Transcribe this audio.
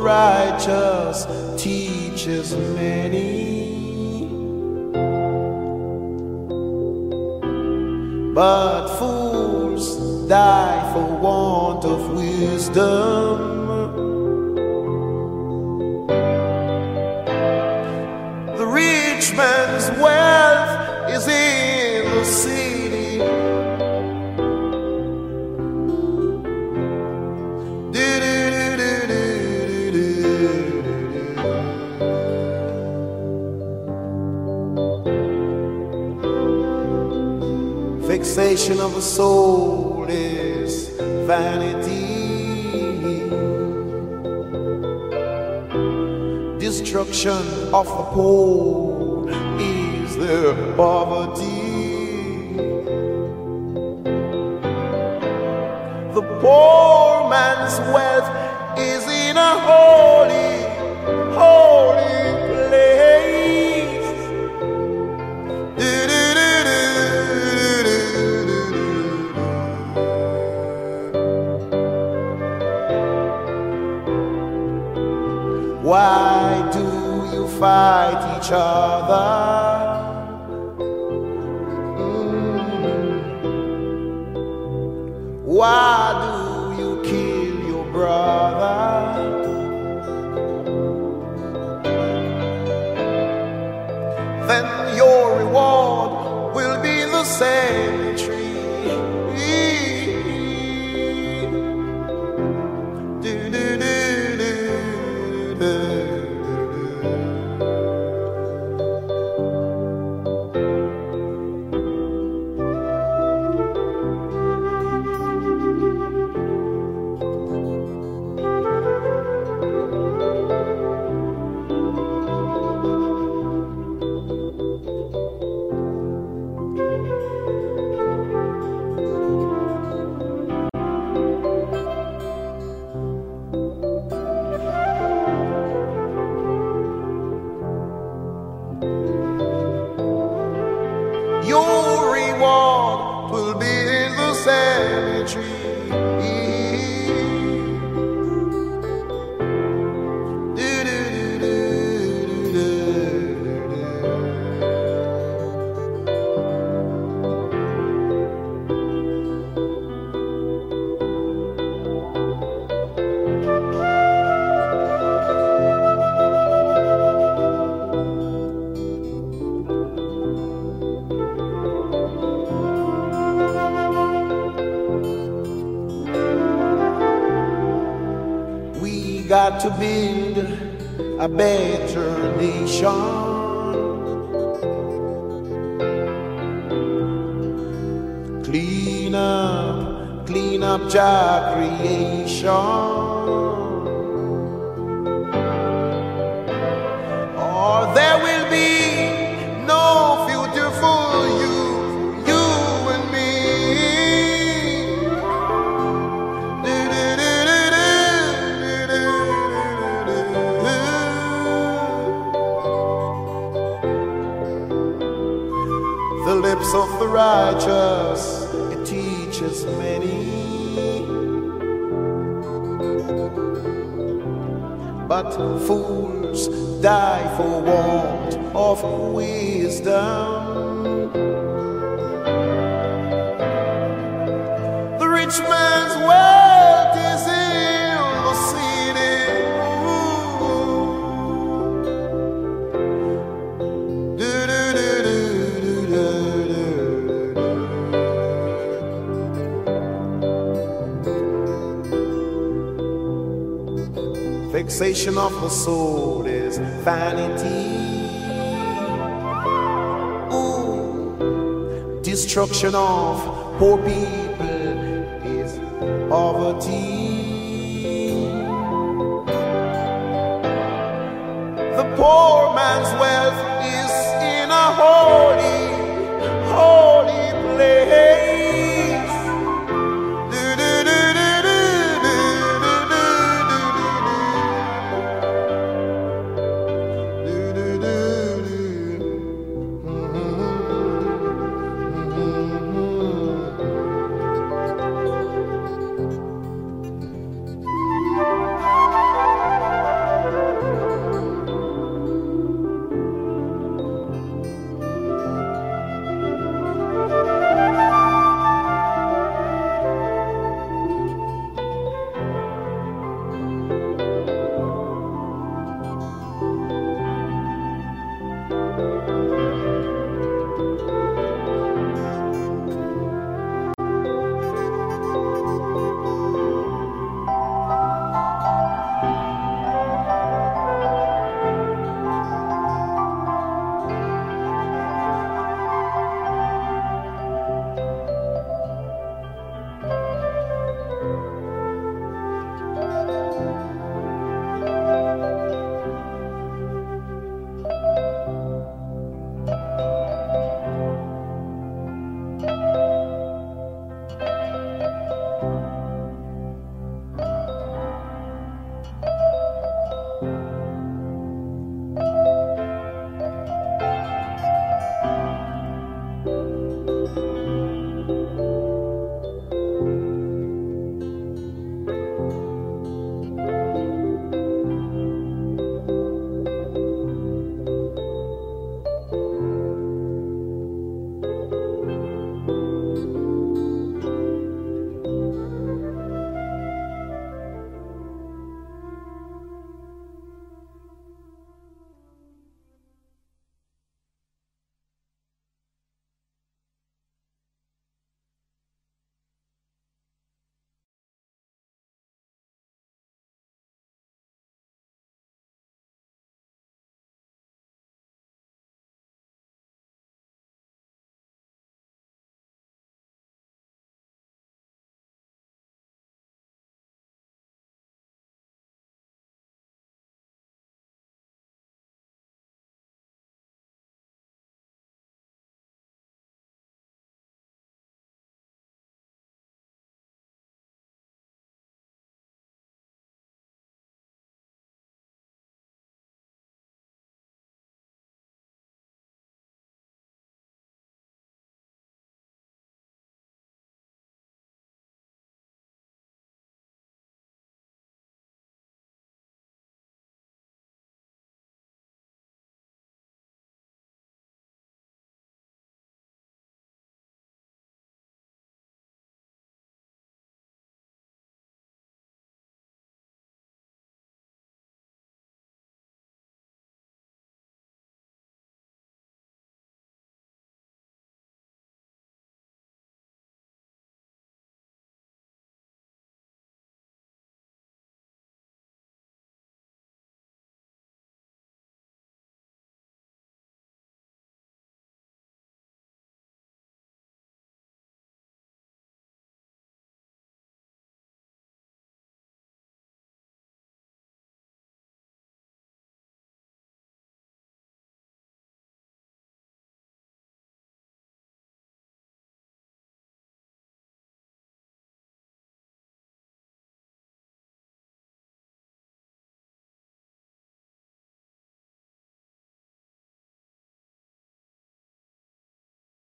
righteous teaches many. But fools die for want of wisdom. Fixation of the soul is vanity. Destruction of the poor is their poverty. The poor man's wealth is in a holy Why got to build a better nation. Clean up, clean up job creation. Righteous, it teaches many. But fools die for want of wisdom. sensation of the soul is vanity. Destruction of poor people is poverty. The poor man's wealth is in a holy, holy.